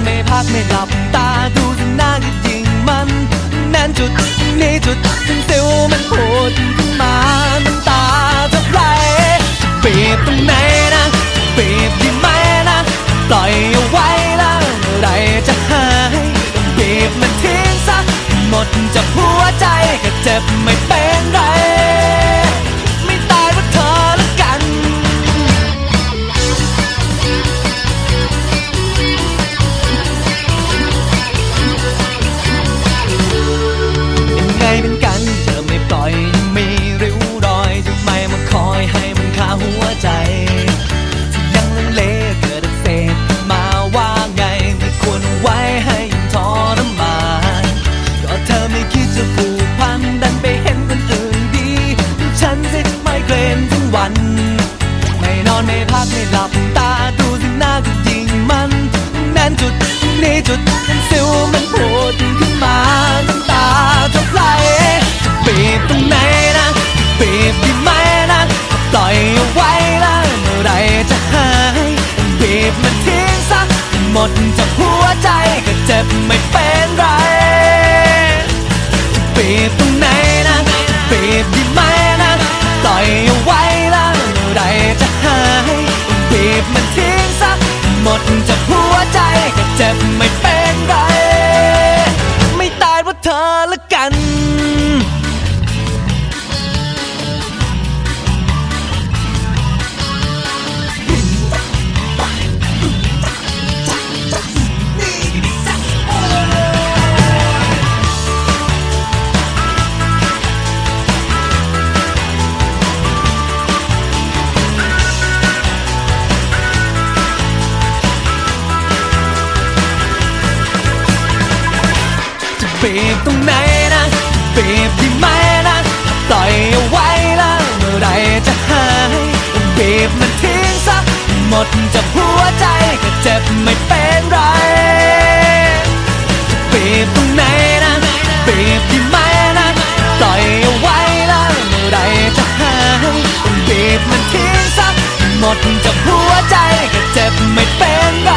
อนไม่พักไม่หลับตาดูสันหน้าก็ยิงมันแน่นจุดนี่จุดถึงเซ นอนไม่พักไม่หลับตาดูสิหน้าก็ยิงมันแน่นจุดนี้จุดนั้นสิวมันโผล่ขึ้นมาน้ำตาจะไหลจะบีบตรงไหนนะบีบดีไหมนะปล่อยเอาไว้แล้วเมื่อไรจะหายบีบมันทิ้งซะหมดจากหัวใจก็เจ็บไม่เป็น หม บีบตรงไหนนะบีบที่ไหมนะปล่อยเอาไว้ละเมื่อไรจะหายบีบมันทิ้งซะหมดจะหัวใจก็เจ็บไม่เป็นไรบีบตรงไหนนะบีบที่ไหมนะปล่อยเอาไว้ละเมื่อไรจะหายบีบมันทิ้งซะหมดจะหัวใจก็เจ็บไม่เป็นไร